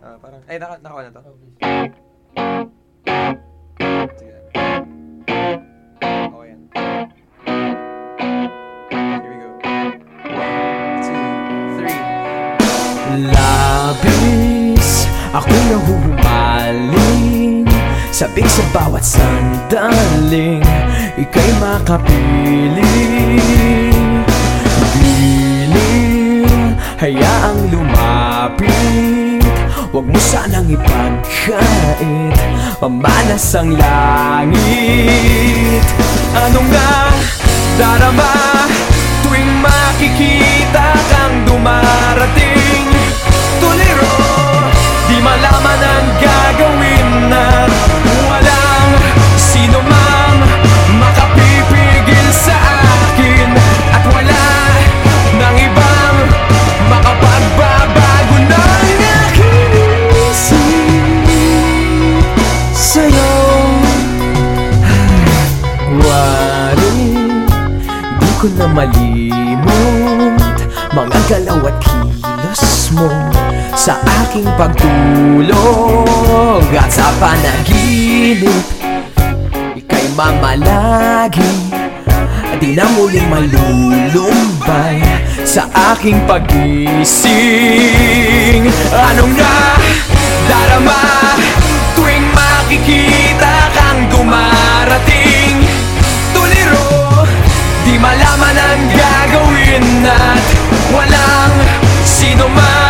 Ah, parang, ay, naka, naka na to. Oh. Sige. Okay yan. Here we go. One, two, three. Labis Ako nahuhumaling Sabik sa bawat sandaling Ika'y makapiling Piling lumapit Huwag mo sanang ipagkait Mamanas ang langit. Ano nga darama Tuwing makikita ko na malimot Mga galaw at kilos mo Sa aking pagtulog At sa panaginip. Ika'y mamalagi Di na muling malulumbay Sa aking pag-ising. Anong nga Di malaman ang gagawin at walang sino man.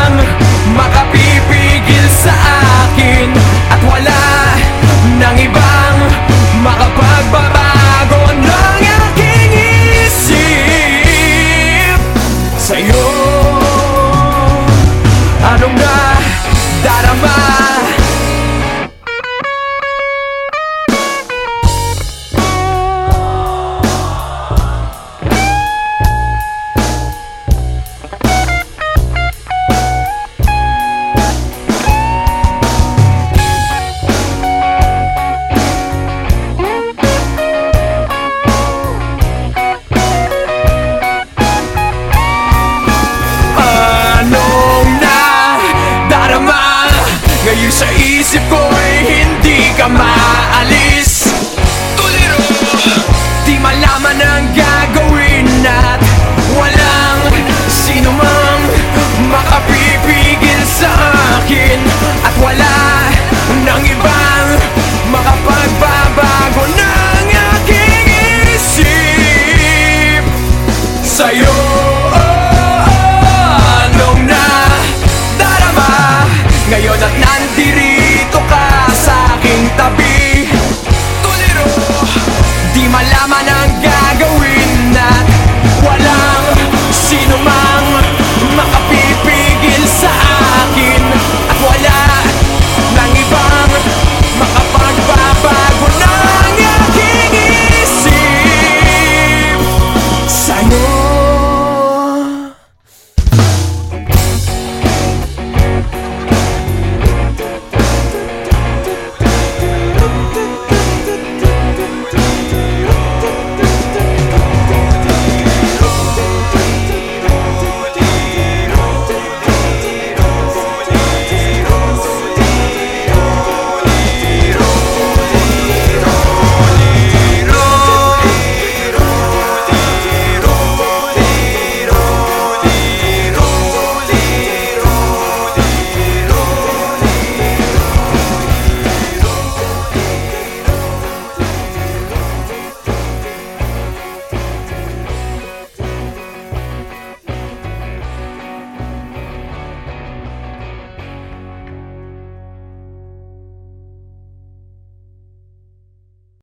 Isip ko ay hindi ka man